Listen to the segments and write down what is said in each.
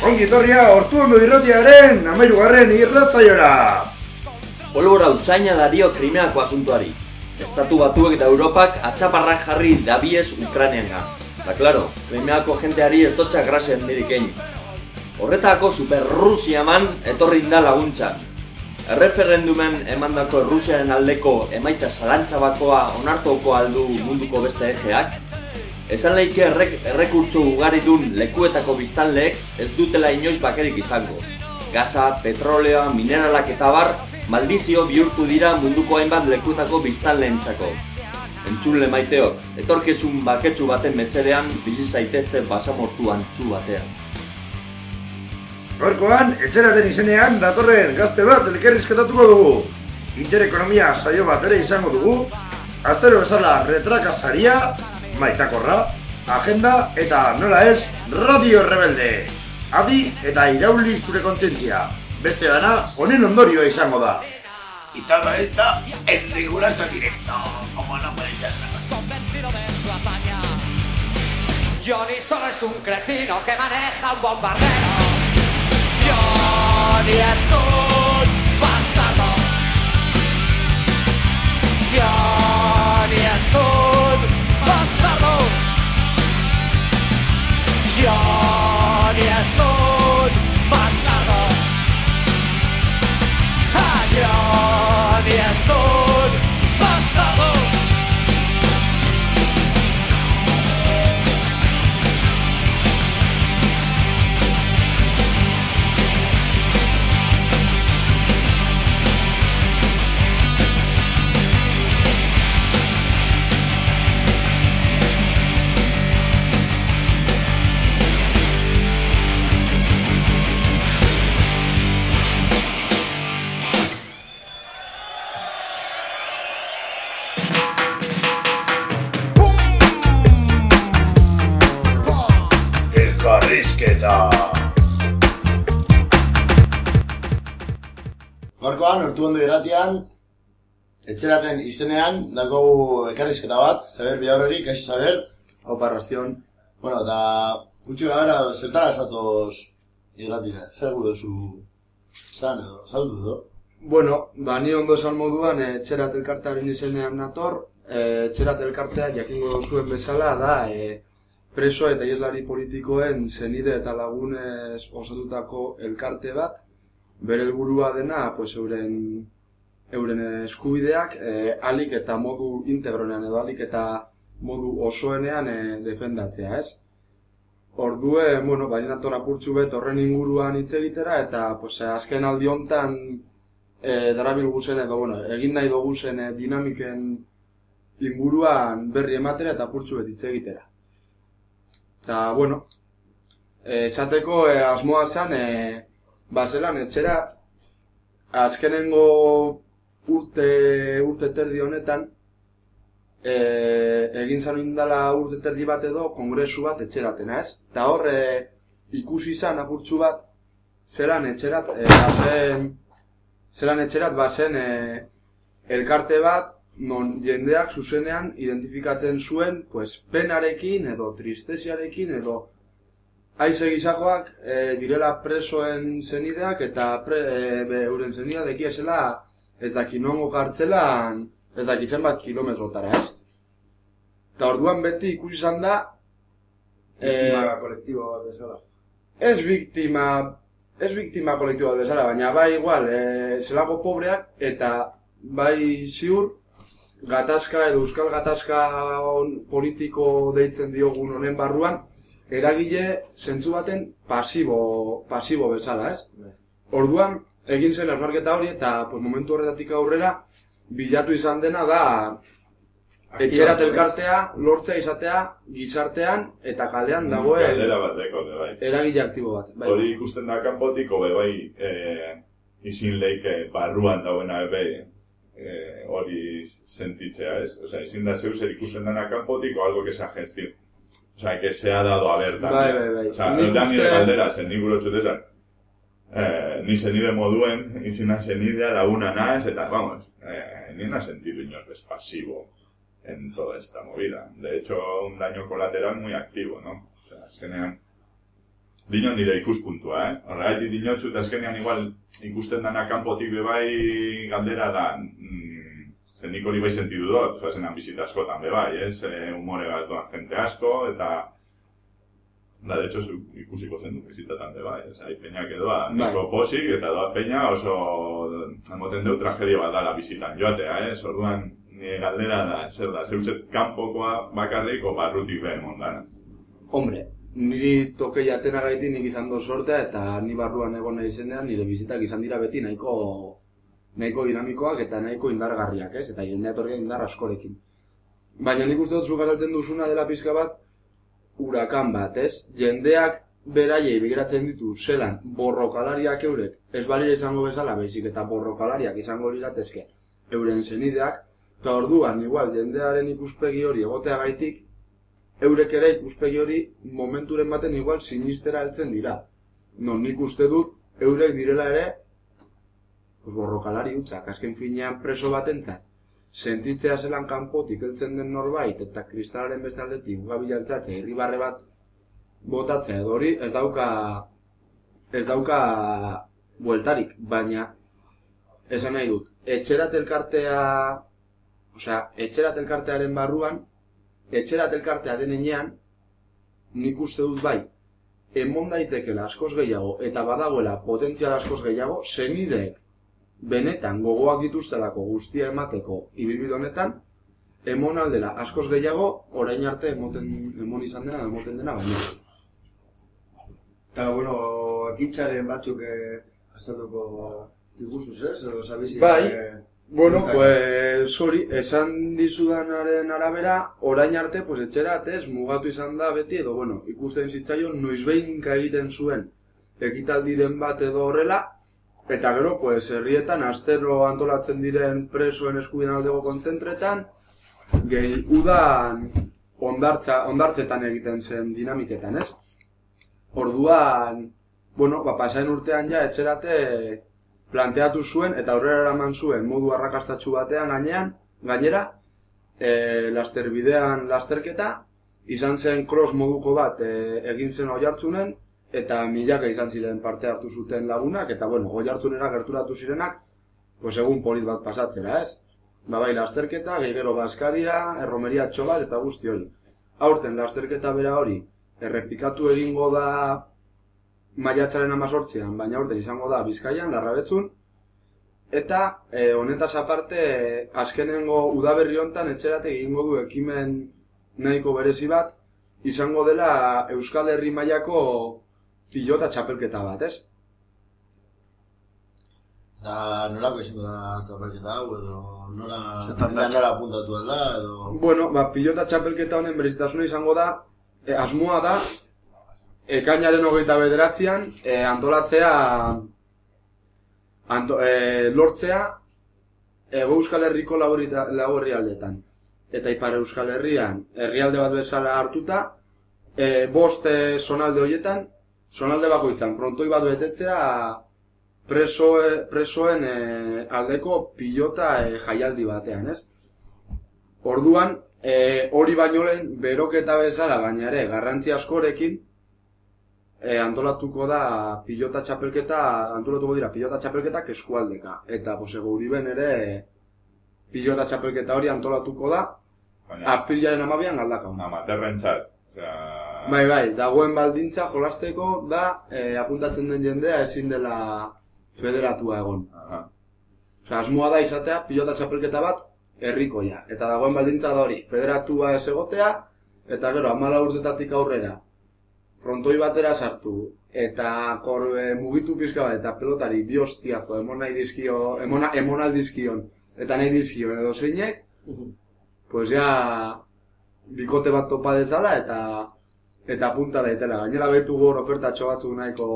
Ongi etorria hortu ondo irratiaren amairugarren irratzaiora. Polbora utzaina dario krimeako asuntuari. Estatu batuek eta Europak atxaparrak jarri dabiez Ukranianga. Eta klaro, krimeako jenteari ez dotxak grasen dirikein. Horretako Super Rusia etorri da laguntza. Erreferendumen emandako Rusiaren aldeko emaitza zalantza bakoa onartuko aldu munduko beste egeak, Esan lehike errek, errekurtso ugaridun lekuetako biztanleek ez dutela inoiz bakerik izango. Gaza, petrolea, mineralak eta bar, maldizio bihurtu dira munduko hainbat lekuetako biztanleentzako. Entzule maiteok, etorkezun baketsu baten mesedean bizi zaitezte basamortu antzu batean. Gaurkoan, etxeraten izenean datorren gazte bat elkerrizketatuko dugu. Interekonomia saio bat ere izango dugu. Astero bezala retrakasaria, maitakorra, agenda eta nola ez, radio rebelde. Adi eta irauli zure kontzientzia. Beste dana, honen ondorioa izango da. Y todo esto en riguroso directo, como no puede ser convencido de su hazaña. Johnny solo es un cretino que maneja un bombardero. Johnny es un bastardo. Johnny es un Johnny es un bastardo. Ah, Johnny es Elkarrizketa. Gaurkoan, hortu ondo irratian, etxeraten izenean, dagogu ekarrizketa bat, Zaber Biaurreri, kaixo Zaber. Hau parrazion. Bueno, eta gutxi gara, zertara esatoz irratira, zer gure zu zan edo, zaudu edo. Bueno, ba, ni ondo esan moduan, eh, etxerat elkartearen izenean nator, eh, etxerat elkartea jakingo zuen bezala da, eh, preso eta ieslari politikoen zenide eta lagunez osatutako elkarte bat, bere helburua dena, pues, euren, euren eskubideak, eh, alik eta modu integronean edo alik eta modu osoenean eh, defendatzea, ez? Ordue, bueno, baina nator apurtxu bet horren inguruan hitz egitera, eta pues, azken aldi hontan e, darabil guzen edo, bueno, egin nahi dugu zen e, dinamiken inguruan berri ematera eta apurtxu bet hitz egitera. Eta, bueno, esateko e, asmoa zen, e, bazelan etxera, azkenengo urte, urte terdi honetan, e, egin zan indala urte terdi bat edo kongresu bat etxeraten, ez? Eta hor, e, ikusi izan apurtxu bat, zelan etxerat, e, bazen, zelan etxerat bazen e, elkarte bat, non jendeak zuzenean identifikatzen zuen, pues, penarekin edo tristesiarekin edo haize gizajoak e, direla presoen zenideak eta pre, e, be, euren zenideak dekiesela ez daki nongo kartzelan ez daki zenbat kilometrotara, ez? Eta orduan beti ikusi izan da eh, kolektibo bat bezala. ez biktima ez biktima kolektibo bat bezala, baina bai igual, e, zelako pobreak eta bai ziur gatazka edo euskal gatazka on, politiko deitzen diogun honen barruan eragile zentzu baten pasibo, pasibo bezala, ez? Orduan, egin zen hausnarketa hori eta pues, momentu horretatik aurrera bilatu izan dena da etxerat elkartea lortzea izatea gizartean eta kalean dagoen Galdera bateko, bai. eragile aktibo bat. Bai. Hori ikusten da kanpotiko, be, bai, eh, izin leike barruan dagoena, be, eh, hori sentitzea, ez? Osea, ezin da zeu zer ikusten dena kanpotiko, algo que se ha gestión. Osea, que se ha dado a ver también. Bai, bai, bai. Osea, no da nire galdera, zen nik gure txutezan. Eh, ni zenide moduen, izina zenidea laguna naiz, eta, vamos, eh, ni na sentido inoz pasivo en toda esta movida. De hecho, un daño colateral muy activo, ¿no? O sea, azkenean, Dinon nire ikuspuntua, eh? Horregatik dinotxu eta azkenean igual ikusten dana kanpotik bebai galdera da, mm, zen nik hori bai sentidu dut, oza, zenan bizita askotan bebai, ez? E, humore bat doan jente asko, eta Da, de hecho, ikusiko zen du bizitatan bebai, ez? Hai peñak edoa, niko posik, eta doa peña oso, emoten deu tragedia bat dala bizitan joatea, eh? Orduan, nire galdera da, zer da, zeuzet kanpokoa bakarrik o barrutik behen mondana. Hombre, niri toke jatena gaiti nik izan do sortea eta ni barruan egon nahi zenean nire bizitak izan dira beti nahiko nahiko dinamikoak eta nahiko indargarriak, ez? Eta jendea etorria indar askorekin. Baina nik uste dut zu garatzen duzuna dela pizka bat urakan bat, ez? Jendeak beraiei begiratzen ditu zelan borrokalariak eurek ez balira izango bezala baizik eta borrokalariak izango liratezke euren zenideak eta orduan igual jendearen ikuspegi hori egotea gaitik eurek ere ikuspegi hori momenturen baten igual sinistera heltzen dira. Non nik uste dut eurek direla ere pues borrokalari utzak, azken finean preso batentzat. Sentitzea zelan kanpotik heltzen den norbait eta kristalaren beste aldetik gabilaltzatzea irribarre bat botatzea edo hori ez dauka ez dauka bueltarik, baina esan nahi dut, etxerat elkartea osea, etxerat elkartearen barruan etxerat elkartea denean nik uste dut bai emon daitekela askoz gehiago eta badagoela potentzial askoz gehiago zenideek benetan gogoak dituztelako guztia emateko ibilbide honetan, emon aldela askoz gehiago, orain arte emoten, emon izan dena, emoten dena baina. Eta, bueno, akitxaren batzuk eh, azalduko diguzuz, ez? Edo sabizi, Bai. eh, Bueno, pues, hori, esan dizudanaren arabera, orain arte, pues, etxera, atez, mugatu izan da beti, edo, bueno, ikusten zitzaion, noiz behinka egiten zuen ekitaldiren bat edo horrela, eta gero, pues, herrietan, astero antolatzen diren presoen eskubien aldego kontzentretan, gehi, udan ondartza, ondartzetan egiten zen dinamiketan, ez? Orduan, bueno, ba, pasain urtean ja, etxerate, planteatu zuen eta aurrera eraman zuen modu arrakastatsu batean gainean, gainera, e, lasterbidean lasterketa, izan zen cross moduko bat e, egin zen oi hartzunen, eta milaka izan ziren parte hartu zuten lagunak, eta bueno, oi hartzunera gerturatu zirenak, pues egun polit bat pasatzera, ez? Ba bai, lasterketa, gehi gero baskaria, erromeria bat eta guzti hori. Aurten lasterketa bera hori, errepikatu egingo da maiatzaren amazortzean, baina aurten izango da Bizkaian, Larrabetzun, eta eh, honetaz aparte, eh, azkenengo udaberri hontan etxerate egingo du ekimen nahiko berezi bat, izango dela Euskal Herri mailako pilota txapelketa bat, ez? Da, nolako izango da txapelketa hau, edo nola, Zertan da? nola apuntatu da, edo... Bueno, ba, pilota txapelketa honen berezitasuna izango da, e, asmoa da, ekainaren hogeita bederatzean, e, antolatzea, anto, e, lortzea, Ego Euskal Herriko lau herrialdetan. Eta Ipar Euskal Herrian, herrialde bat bezala hartuta, e, bost e, zonalde horietan, zonalde bakoitzan, frontoi bat betetzea presoe, presoen e, aldeko pilota e, jaialdi batean, ez? Orduan, e, hori baino lehen, beroketa bezala, baina ere, garrantzi askorekin, e, antolatuko da pilota txapelketa, antolatuko dira pilota txapelketak eskualdeka. Eta, pues, Uriben ere, pilota txapelketa hori antolatuko da, Baina, aprilaren amabian galdakau. amaterrentzat. Osea, Bai, bai, dagoen baldintza jolasteko da, e, apuntatzen den jendea ezin dela federatua egon. aha. Osea, asmoa da izatea pilota txapelketa bat herrikoia. Eta dagoen baldintza da hori, federatua ez egotea, eta gero, amala urtetatik aurrera, frontoi batera sartu, eta kor, e, mugitu pizka bat, eta pelotari bi hostiazo, emon nahi dizkio, emona, emon aldizkion, eta nahi dizkion, edo zeinek, pues ja, bikote bat topa dezala, eta eta punta daitela. Gainera betu gor ofertatxo batzuk nahiko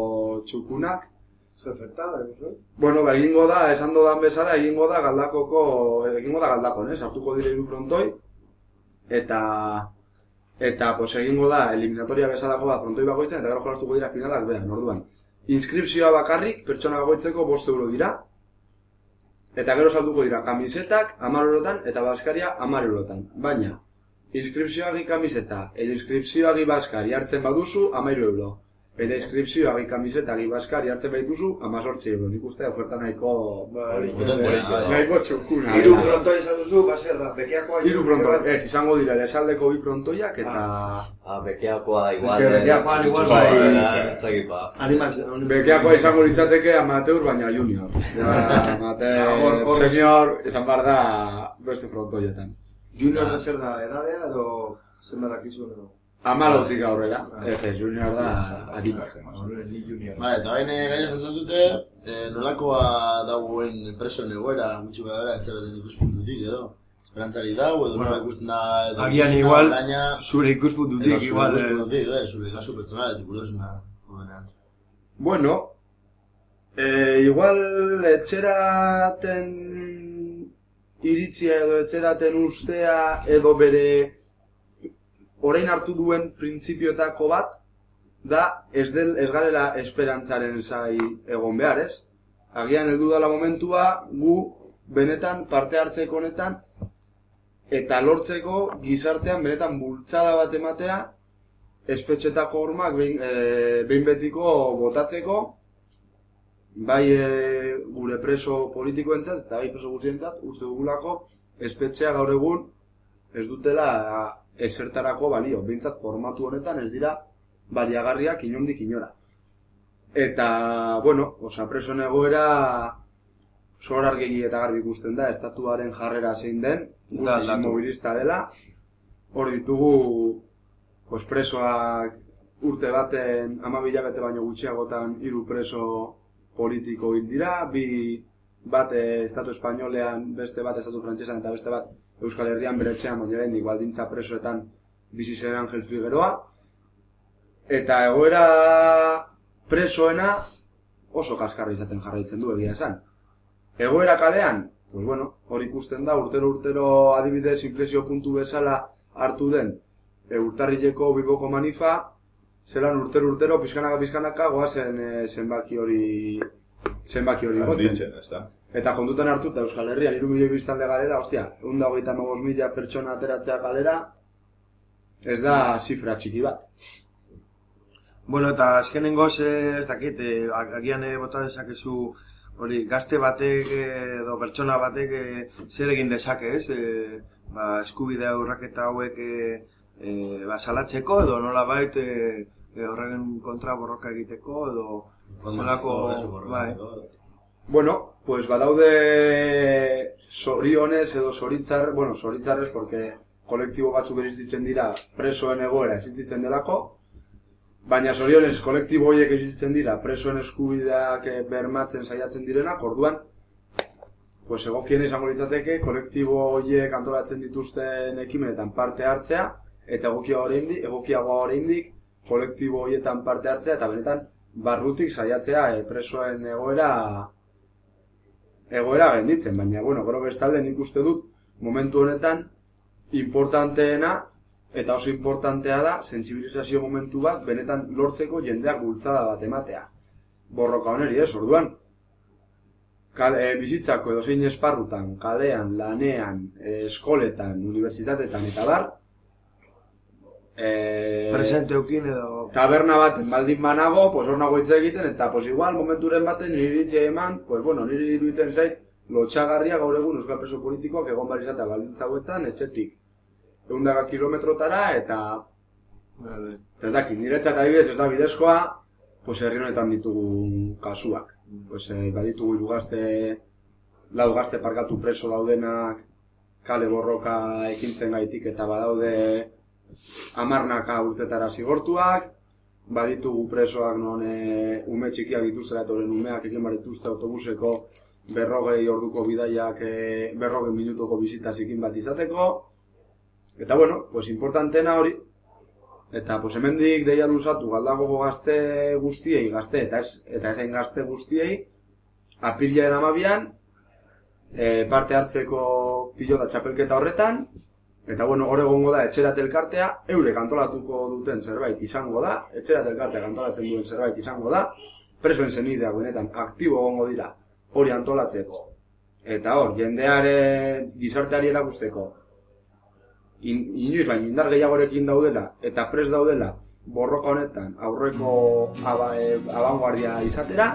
txukunak, Ze oferta, eh? Bueno, ba, egingo da, esan dodan bezala, egingo da galdakoko, egingo da galdakon, eh? Sartuko dire hiru frontoi, eta, eta, pues, egingo da, eliminatoria bezalako bat frontoi bakoitzen, eta gero jolastuko dira finalak behan, orduan. Inskripzioa bakarrik, pertsona bakoitzeko bost euro dira, eta gero salduko dira kamisetak, amar eurotan, eta baskaria amar eurotan. Baina, inskripzioagi kamiseta, edo inskripzioagi baskari hartzen baduzu, amairu euro. Eta inskripzioa, gai kamiseta, gai baskari hartzen baituzu, amazortzi euro. Nik uste oferta nahiko... Nahiko txukuna. Hiru frontoi izan duzu, baser da, bekeakoa. Hiru frontoi, ez, izango dira, lesaldeko bi frontoiak eta... Ah, bekeakoa igual. Es que bekeakoan igual bai. bai. Ez dakit ba. Animatzen. Bekeakoa izango litzateke amateur, baina junior. Amateur, senior, izan behar da beste frontoietan. Junior da zer da, edadea edo zenbat dakizu edo? Amalautik aurrera, ez ez, junior da adina. Vale, eta baina gaia zantzat dute, eh, nolakoa dagoen presoen egoera, gutxi gara etxeraten ikuspuntutik edo. Esperantzari dau, edo Bueno, nola ikusten da, edo Agian ikusten da igual, oraina, zure ikuspuntutik zure igual. eh, ikuspuntutik, eh, zure kasu pertsonaletik, ulerosuna. Jodenean. Bueno, eh, igual etxeraten iritzia edo etxeraten ustea edo bere orain hartu duen printzipioetako bat da ez del ez garela esperantzaren zai egon behar, ez? Agian heldu dela momentua gu benetan parte hartzeko honetan eta lortzeko gizartean benetan bultzada bat ematea espetxetako hormak behin, e, behin betiko botatzeko bai e, gure preso politikoentzat eta bai preso guztientzat uste dugulako espetxea gaur egun ez dutela esertarako balio, behintzat formatu honetan ez dira baliagarriak inondik inora. Eta, bueno, osa presoen egoera zor argegi eta garbi ikusten da, estatuaren jarrera zein den, guztiz aldatu. inmobilista dela, hor ditugu pues, presoak urte baten amabila bete baino gutxiagotan hiru preso politiko hil dira, bi bat eh, estatu espainolean, beste bat estatu frantsesan eta beste bat Euskal Herrian bere etxean baina oraindik baldintza presoetan bizi zen Angel Figueroa. Eta egoera presoena oso kaskarra izaten jarraitzen du egia esan. Egoera kalean, pues bueno, hor ikusten da urtero urtero adibidez inflexio puntu bezala hartu den e, urtarrileko bilboko manifa, zelan urtero urtero pizkanaka pizkanaka goazen e, zenbaki hori zenbaki hori gotzen. Eta kontutan hartuta Euskal Herrian 3 milioi biztanle galera, ostia, 135 mila pertsona ateratzea galera, ez da zifra txiki bat. Bueno, eta azkenengoz, eh, ez dakit, eh, agian eh, bota dezakezu hori gazte batek eh, edo pertsona batek eh, zer egin dezake, ez? Eh, ba, eskubidea urraketa hauek eh, ba, salatzeko edo nola bait eh, eh, horren kontra borroka egiteko edo zelako, bai. Bueno, pues badaude sorionez edo soritzar, bueno, soritzarrez, porque kolektibo batzuk existitzen dira presoen egoera existitzen delako, baina sorionez kolektibo horiek existitzen dira presoen eskubideak eh, bermatzen saiatzen direnak, orduan, pues egokien izango litzateke kolektibo horiek antolatzen dituzten ekimenetan parte hartzea, eta egokia oraindik, egokiagoa oraindik kolektibo horietan parte hartzea eta benetan barrutik saiatzea eh, presoen egoera egoera genditzen, baina bueno, gero bestalde nik uste dut momentu honetan importanteena eta oso importantea da sentsibilizazio momentu bat benetan lortzeko jendeak bultzada bat ematea. Borroka honeri, ez, orduan, kal, e, bizitzako edo zein esparrutan, kalean, lanean, e, eskoletan, unibertsitatetan eta bar, e, Presente eukin edo... taberna baten baldin banago, pues hor nago egiten, eta pues igual momenturen baten niri iritzia eman, pues bueno, niri iruditzen zait, lotxagarria gaur egun euskal preso politikoak egon behar izatea baldintza hauetan, etxetik. Egundaga kilometrotara, eta Vale. ez dakit, niretzat adibidez ez da bidezkoa, pues herri honetan ditugun kasuak. Pues eh, baditugu hiru gazte, lau gazte parkatu preso daudenak, kale borroka ekintzen gaitik eta badaude amarnaka urtetara zigortuak, baditugu presoak non e, ume txikiak dituztela eta horren umeak egin behar dituzte autobuseko berrogei orduko bidaiak e, berrogei minutuko bizita zikin bat izateko. Eta bueno, pues importantena hori, eta pues hemendik deia luzatu galdago gazte guztiei, gazte eta ez eta esain gazte guztiei, apirilaren amabian, e, parte hartzeko pilota txapelketa horretan, Eta bueno, hor egongo da etxerat elkartea, eurek antolatuko duten zerbait izango da, etxerat elkartea antolatzen duen zerbait izango da, presoen zenideak benetan aktibo egongo dira hori antolatzeko. Eta hor, jendeare gizarteari erakusteko in, inoiz baino indar gehiagorekin daudela eta pres daudela borroka honetan aurreko aba, e, abanguardia izatera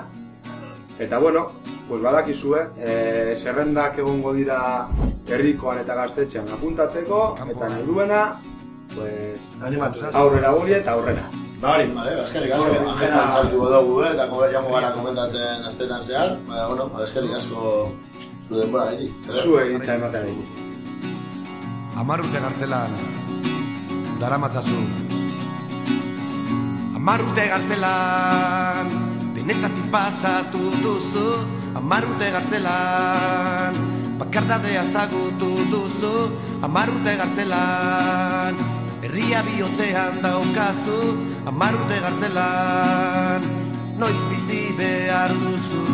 eta bueno, pues badakizue, e, zerrendak egongo dira herrikoan eta gaztetxean apuntatzeko eta nahi duena pues, aurrera guri eta aurrera. Ba hori, vale, eskerrik asko, agenda sartuko dugu, eh, eta kobe jango gara komentatzen astetan zehar, baina, bueno, ba, eskerrik asko zure denbora gaitik. Zue hitza ematen dugu. Amar urte gartzelan Daramatzazu. Amar urte gartzelan Denetatik pasatu duzu Amar urte gartzelan Bakardadea zagutu duzu. Amar urte gartzelan Herria bihotzean daukazu. Amar urte gartzelan Noiz bizi behar duzu.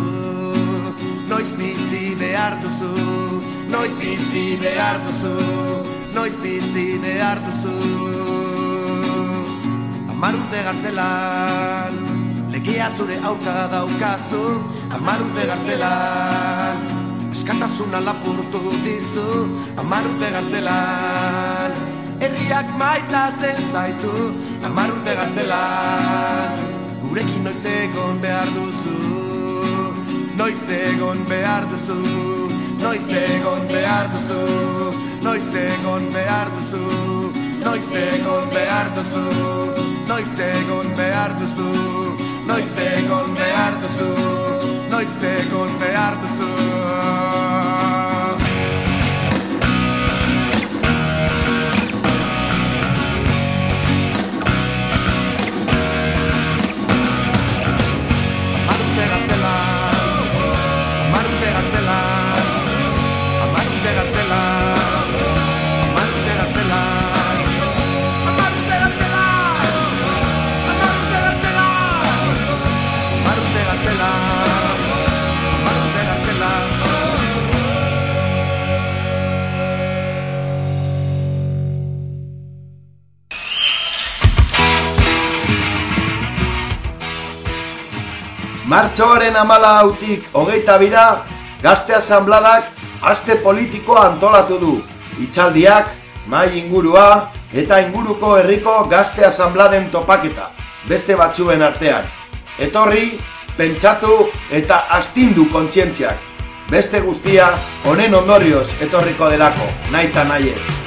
Noiz bizi behar duzu Noiz bizi behar duzu. Noiz bizi behar duzu. Amar urte gartzelan Legea zure aurka daukazu Amar urte gartzelan Askatasuna lapurtu dizu. Amar urte gartzelan Herriak maitatzen zaitu. Amar urte gartzelan Gurekin noiz egon behar duzu. Noiz egon behar duzu Noiz egon behar duzu. Noiz egon behar duzu Noiz egon behar duzu. Noiz egon behar duzu Noiz egon behar duzu no i sekund med hjertesukk. Martxoaren amala hautik hogeita bira, gazte asambladak aste politikoa antolatu du. Itxaldiak, mai ingurua eta inguruko herriko gazte asambladen topaketa, beste batzuen artean. Etorri, pentsatu eta astindu kontzientziak. Beste guztia, honen ondorioz etorriko delako, nahi eta nahi ez.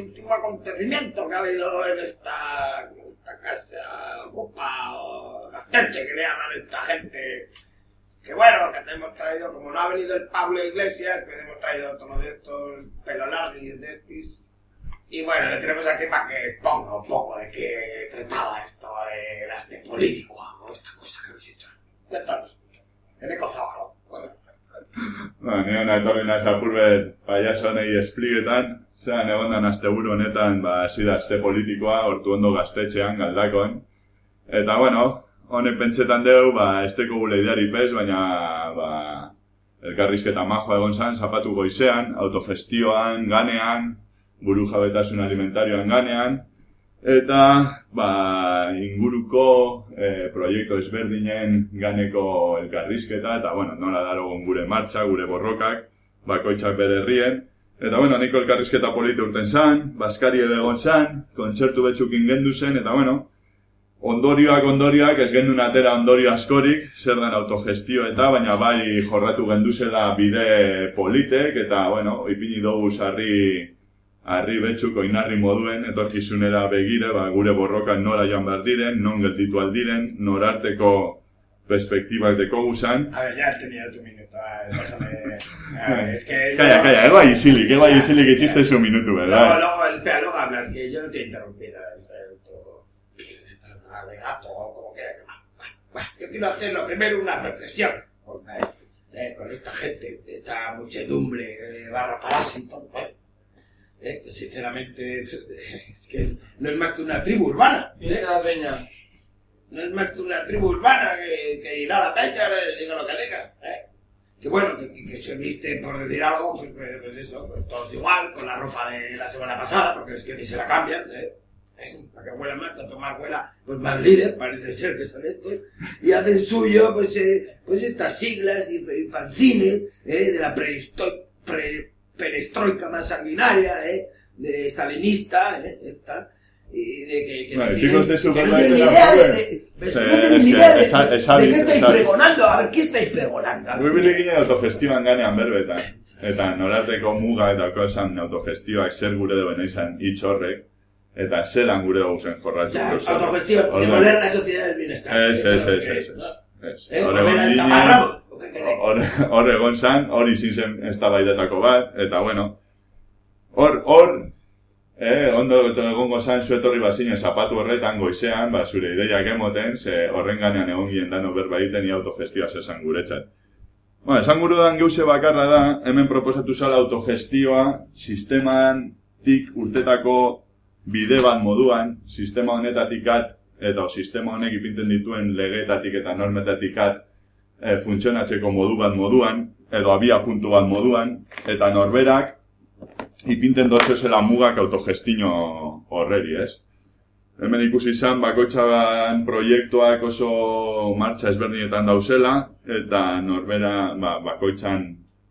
Último acontecimiento que ha habido en esta, esta casa ocupa o gasteche que le llaman esta gente. Que bueno, que te hemos traído, como no ha venido el Pablo Iglesias, pues hemos traído otro de estos pelo largos de estos. Y bueno, le tenemos aquí para que exponga un poco de qué trataba esto de las de político o esta cosa que habéis hecho. Cuéntanos. Eneko Zabalo. Bueno. Ba, ni hona etorri naiz apurbet paiaso honei espliketan, zean egon dan asteburu honetan, ba, hasi da aste politikoa, hortu ondo gaztetxean, galdakon. Eta, bueno, honek pentsetan deu, ba, esteko gule ideari pez, baina, ba, elkarrizketa majoa egon zan, zapatu goizean, autogestioan, ganean, buru jabetasun alimentarioan ganean, eta, ba, inguruko e, proiektu ezberdinen ganeko elkarrizketa, eta, bueno, nola darogon gure martxa, gure borrokak, bakoitzak bere herrien, Eta, bueno, niko elkarrizketa politi urten zan, Baskari ere egon zan, kontzertu betxukin gendu zen, eta, bueno, ondorioak ondorioak ez gendun atera ondorio askorik, zer den autogestio eta, baina bai jorratu genduzela bide politek, eta, bueno, ipini dugu sarri, harri betxuk oinarri moduen, etorkizunera begire, ba, gure borrokan nora joan behar diren, non gelditu aldiren, norarteko perspektibak deko guzan. A ver, ya has tenido tu minuto. ah, déjame. Ah, es que. Calla, calla, ego ahí ahí isilik itxiste su minutu, Luego, ¿verdad? luego, espera, luego hablas, que yo no te he interrumpido. es otro- alegato, como que yo quiero hacer lo primero una reflexión con, eh, eh, con esta gente, esta muchedumbre eh, barra parásito, ¿eh? Eh, que sinceramente es que no es más que una tribu urbana. ¿eh? Esa peña. No es más que una tribu urbana que, que irá a la peña, le diga lo que diga. ¿eh? Que bueno, que, que- se viste por decir algo, pues, pues- pues eso, pues todos igual, con la ropa de la semana pasada, porque es que ni se la cambian, ¿eh? ¿Eh? Para que huela más, cuanto más huela, pues más líder, parece ser que son estos, y hacen suyo, pues, eh, pues estas siglas y, y fanzines, ¿eh? De la pre- más sanguinaria. De stalinista. Esta, de que, que Bueno, no chicos de de, de- que idea de, de qué estáis pregonando, a ver, ¿qué estáis pregonando? Gure ginen autogestioan ganean berbetan. Eta norateko muga eta esan autogestioak zer gure duen izan hitz horrek. Eta zelan gure dugu zen jorratu. Autogestión, Orduan- devolver la sociedad del bienestar. Ez, ez, ez, ez, ez. ¿no? Ez. Eh, Hor volver egon al ginen, taparrabo, lo que queréis. hor, hor egon zan, hori izin zen eztabaidetako bat, eta bueno, hor, hor, eh, ondo egongo zan zuetorri bazinen zapatu horretan goizean, ba, zure ideiak emoten, ze horren ganean egon gien dano berba egiten i autogestioa zesan guretzat. Bueno, esan gurudan geuse bakarra da, hemen proposatu zala autogestioa sisteman tik urtetako bide bat moduan, sistema honetatik at, eta o, sistema honek ipinten dituen legeetatik eta normetatik at, e, funtzionatzeko modu bat moduan, edo abia puntu bat moduan, eta norberak ipinten dozezela mugak autogestino horreri, ez? Hemen ikusi izan, bakoitzagan proiektuak oso martxa ezberdinetan dauzela, eta norbera, ba, bakoitzan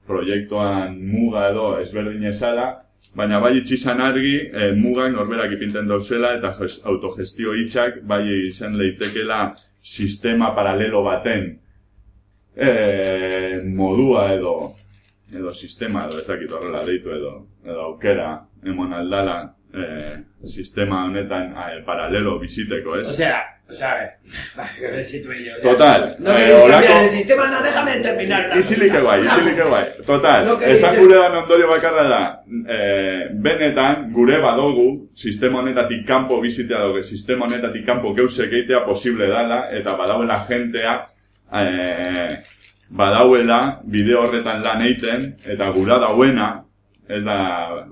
proiektuan muga edo ezberdin ezala, baina bai itxi izan argi, e, mugak norberak ipinten dauzela, eta ges- autogestio hitzak bai izan leitekela sistema paralelo baten e, modua edo edo sistema edo ez dakit horrela deitu edo edo aukera emon aldala e, sistema honetan e, paralelo biziteko, ez? O sea, o sea, a ver, va, que ver si tú y yo. ya. Total, No eh, cambiar olako- el sistema, no, déjame terminar. Isilik cosa. guai, isilik guai. Total, No que esan dices- gure dan ondorio bakarra da, e, benetan, gure badogu, sistema honetatik kanpo bizitea doge, sistema honetatik kanpo geusek eitea posible dala, eta badauela jentea, e, badauela bideo horretan lan eiten, eta gura dauena, ez da,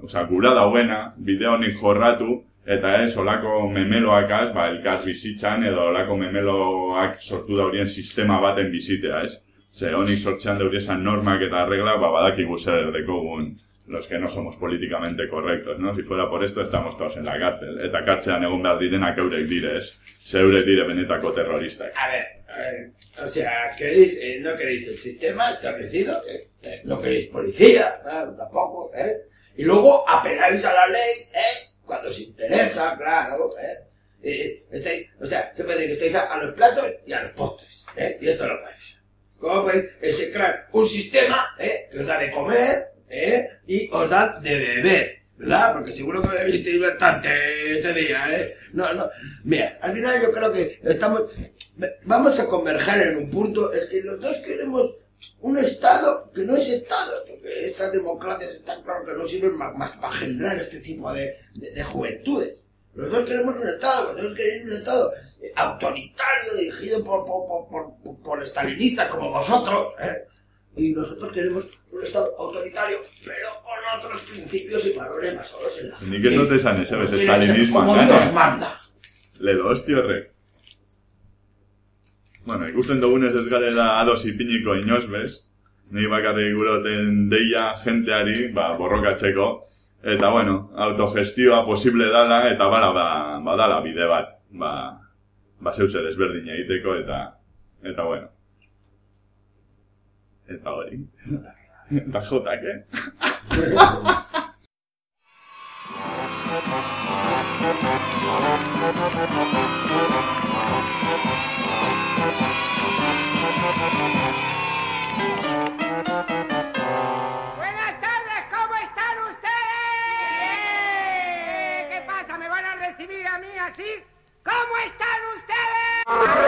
osea, gura dauena, bideo honik jorratu, eta ez, olako memeloakaz, ba, elkaz bizitzan, edo olako memeloak sortu daurien sistema baten bizitea, ez? Ze honik sortzean dauri esan normak eta arreglak, ba, badakigu zer dekogun los que no somos políticamente correctos, ¿no? Si fuera por esto, estamos todos en la cárcel. Eta kartzean egon behar direnak eurek dire, ez? Ze eurek dire benetako terroristak. A ver, ver, o sea, queréis, eh, no queréis el sistema establecido, eh, eh, no queréis policía, tampoco, ¿eh? Y luego apeláis a la ley, ¿eh? Cuando os interesa, claro, ¿eh? Eh, o sea, se puede que estáis a, los platos y a los postres, ¿eh? Y esto lo podéis. ¿Cómo podéis execrar un sistema, ¿eh? Que os da de comer, ¿eh? Y os da de beber, ¿verdad? Porque seguro que bebisteis bastante ese día, ¿eh? No, no. Mira, al final yo creo que estamos, vamos a converger en un punto, es que los dos queremos un Estado que no es Estado, porque estas democracias están claro que no sirven más, para generar este tipo de, de, de juventudes. Los dos queremos un Estado, los dos queremos un Estado autoritario, dirigido por, por, por, por- por estalinistas como vosotros, ¿eh? Y nosotros queremos un Estado autoritario, pero con otros principios y valores basados en la Nik ez dut esan ez, ez, Como estalinismoan Dios gana. manda. Ledo, hosti horrek. Bueno, ikusten dugunez ez garela ados ipiniko inoz bez. Nik bakarrik guroten deia jenteari, ba, borrokatzeko. Eta bueno, autogestioa posible dala, eta bala, ba, badala bide bat. Ba, ba zeuzer ezberdin egiteko, eta, eta bueno. Eta hori. Eta jotak, eh? Buenas tardes, ¿cómo están ustedes? ¿Qué pasa? ¿Me van a recibir a mí así? ¿Cómo están ustedes?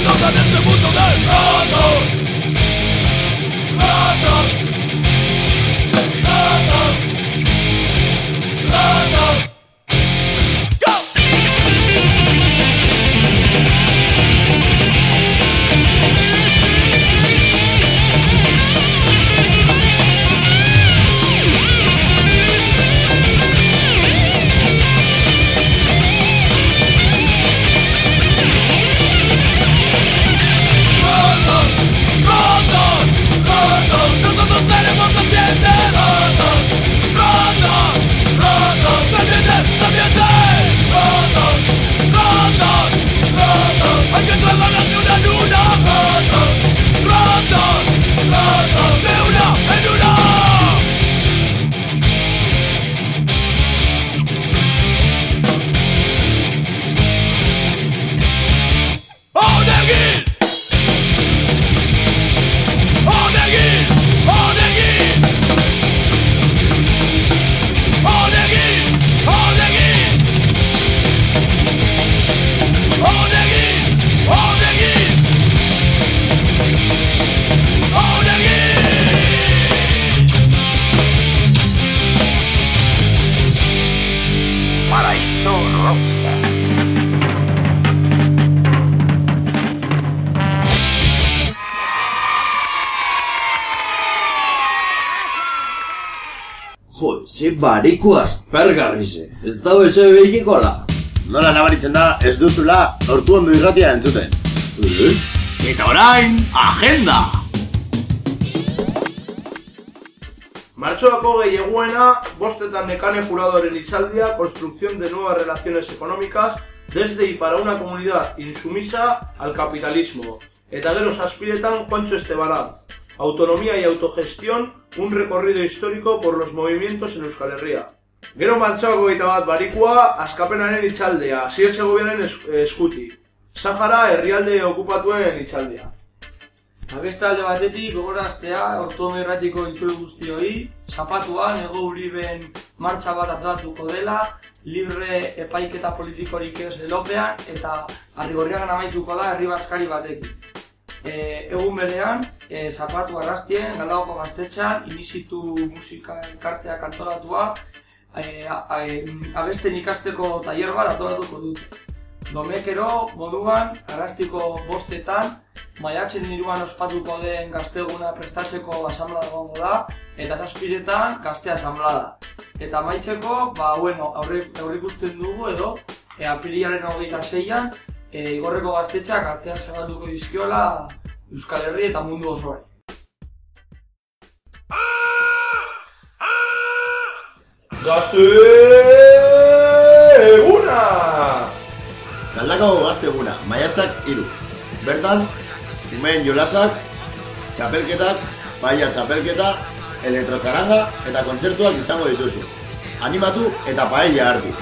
Cambiando en ze bariko aspergarrize. Ez dago eso behikikola. Nola nabaritzen da, ez duzula, ortu ondo irratia entzuten. Eta orain, agenda! Martxoako gehiaguena, bostetan nekane juradoren itzaldia, construcción de nuevas relaciones económicas desde y para una comunidad insumisa al capitalismo. Eta gero zazpiretan Juancho Estebaraz, autonomía y autogestión, un recorrido histórico por los movimientos en Euskal Herria. Gero martxoako gaita bat barikua, askapenaren itxaldea, Asier Segoviaren es eskutik. Sahara herrialde okupatuen itxaldea. Beste alde batetik gogoraztea ortono irratiko entzule guztioi, zapatuan ego uriben martxa bat antolatuko dela, libre epaiketa politikorik ez elopean eta arrigorriagan amaituko da herri baskari batekin. E, egun berean, e, zapatu arrastien, galdagoko gaztetxan, inizitu musika elkarteak antolatua, e, a, a, abesten ikasteko tailer bat antolatuko dute. Domekero, moduan, arrastiko bostetan, maiatzen iruan ospatuko den gazteguna prestatzeko asamblea egongo da, eta zazpiretan gazte asamblada. Eta maitzeko, ba, bueno, aurre, aurre ikusten dugu edo, e, apiriaren hogeita zeian, e, igorreko gaztetxeak arteak zabalduko dizkiola Euskal Herri eta mundu osoari. Gazte eguna! Galdakako gazte eguna, maiatzak iru. Bertan, umeen jolasak, txapelketak, baia txapelketa, elektrotxaranga eta kontzertuak izango dituzu. Animatu eta paella hartu.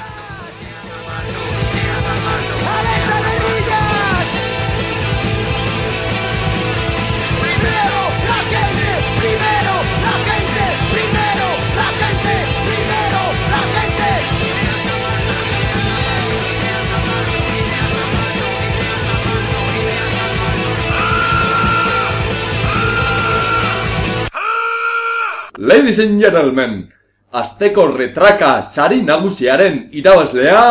Ladies and gentlemen, Azteko retraka sari nagusiaren irabazlea...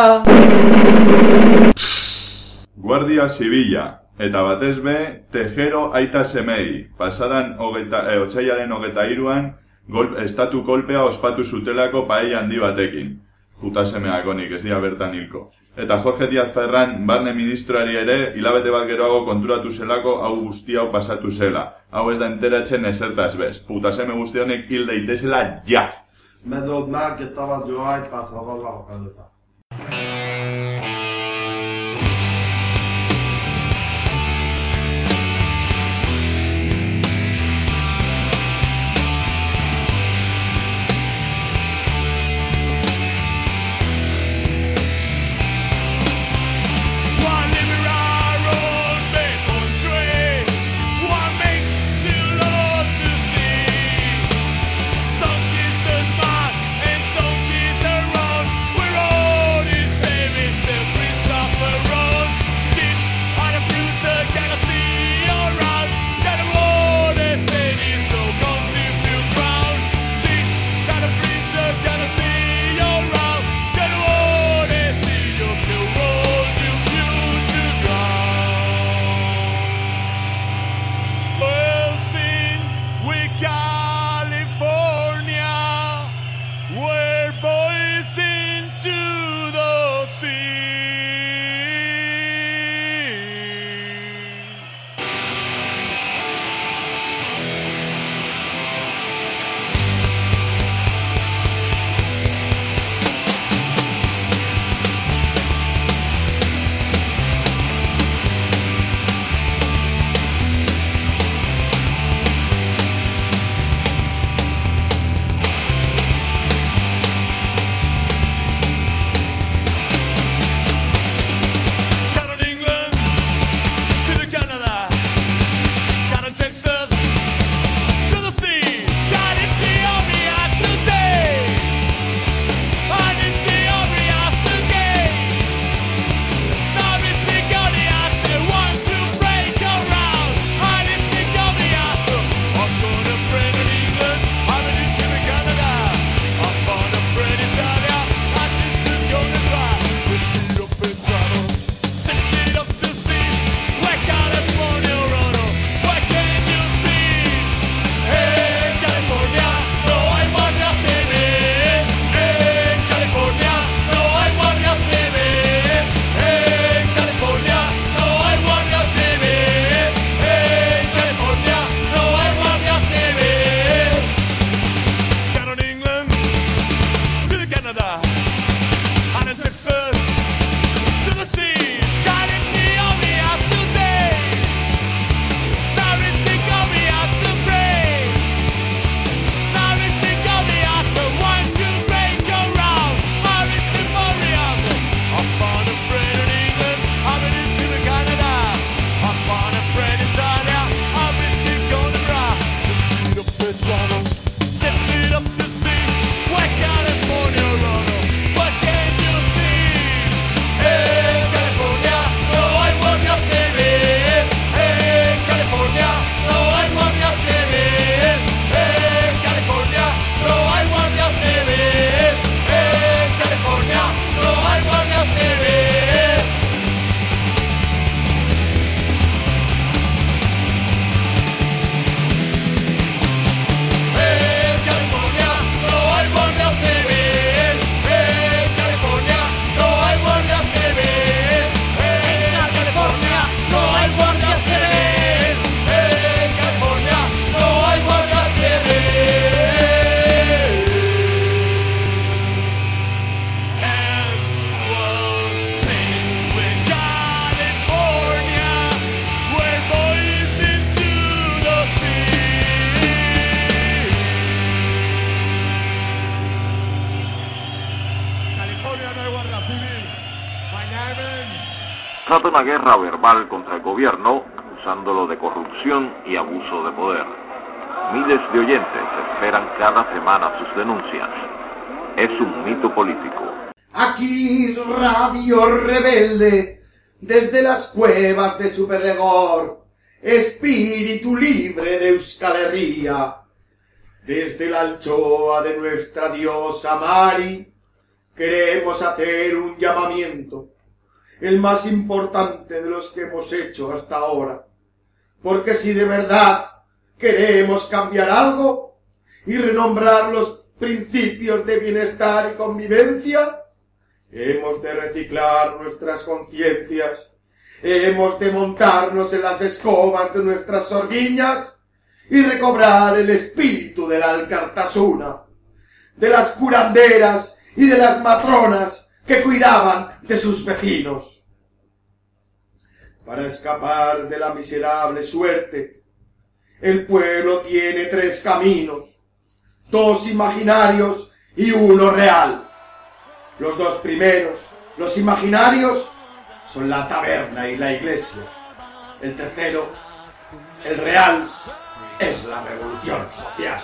Guardia Zibila, eta batez be, Tejero aita semei, pasadan hogeita, e, otxaiaren hogeta iruan, gol, estatu kolpea ospatu zutelako paella handi batekin. Puta semeako nik, ez dira bertan hilko. Eta Jorge Díaz Ferran, barne ministroari ere, hilabete bat geroago konturatu zelako hau guzti hau pasatu zela. Hau ez da enteratzen esertaz bez. Puta seme guzti honek hil daitezela ja. Medodnak eta bat joa eta zabala jokaleta. One de poder. Miles de oyentes esperan cada semana sus denuncias. Es un mito político. Aquí Radio Rebelde, desde las cuevas de su perregor, espíritu libre de Euskal Herria, desde la alchoa de nuestra diosa Mari, queremos hacer un llamamiento, el más importante de los que hemos hecho hasta ahora, porque si de verdad queremos cambiar algo y renombrar los principios de bienestar y convivencia, Hemos de reciclar nuestras conciencias. Hemos de montarnos en las escobas de nuestras sorguiñas y recobrar el espíritu de la alcartasuna, de las curanderas y de las matronas que cuidaban de sus vecinos. Para escapar de la miserable suerte, el pueblo tiene tres caminos, dos imaginarios y uno real. Los dos primeros, los imaginarios, son la taberna y la iglesia. El tercero, el real, es la revolución social.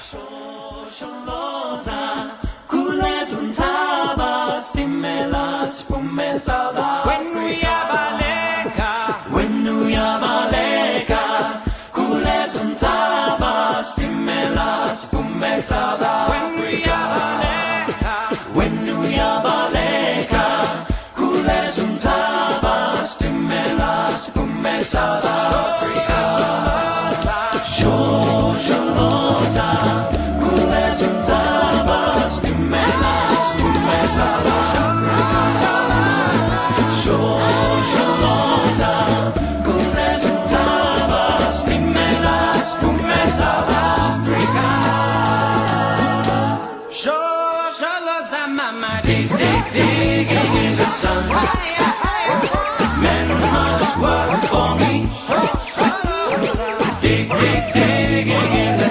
South Africa Wenuyabaleka Kule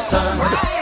sun.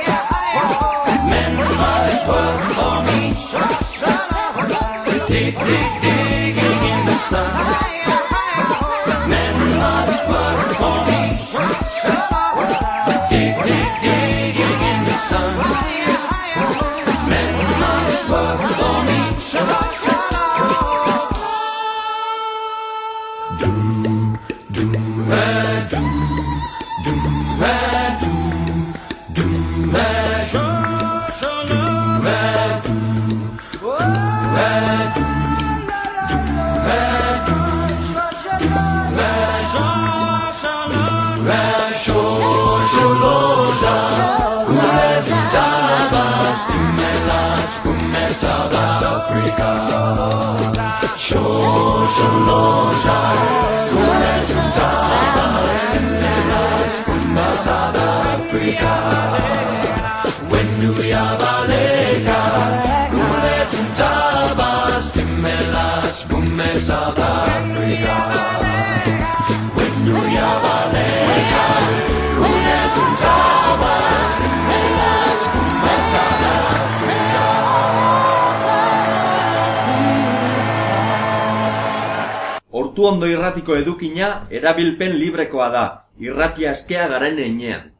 Irratiko edukina erabilpen librekoa da, irratia eskea garen einean.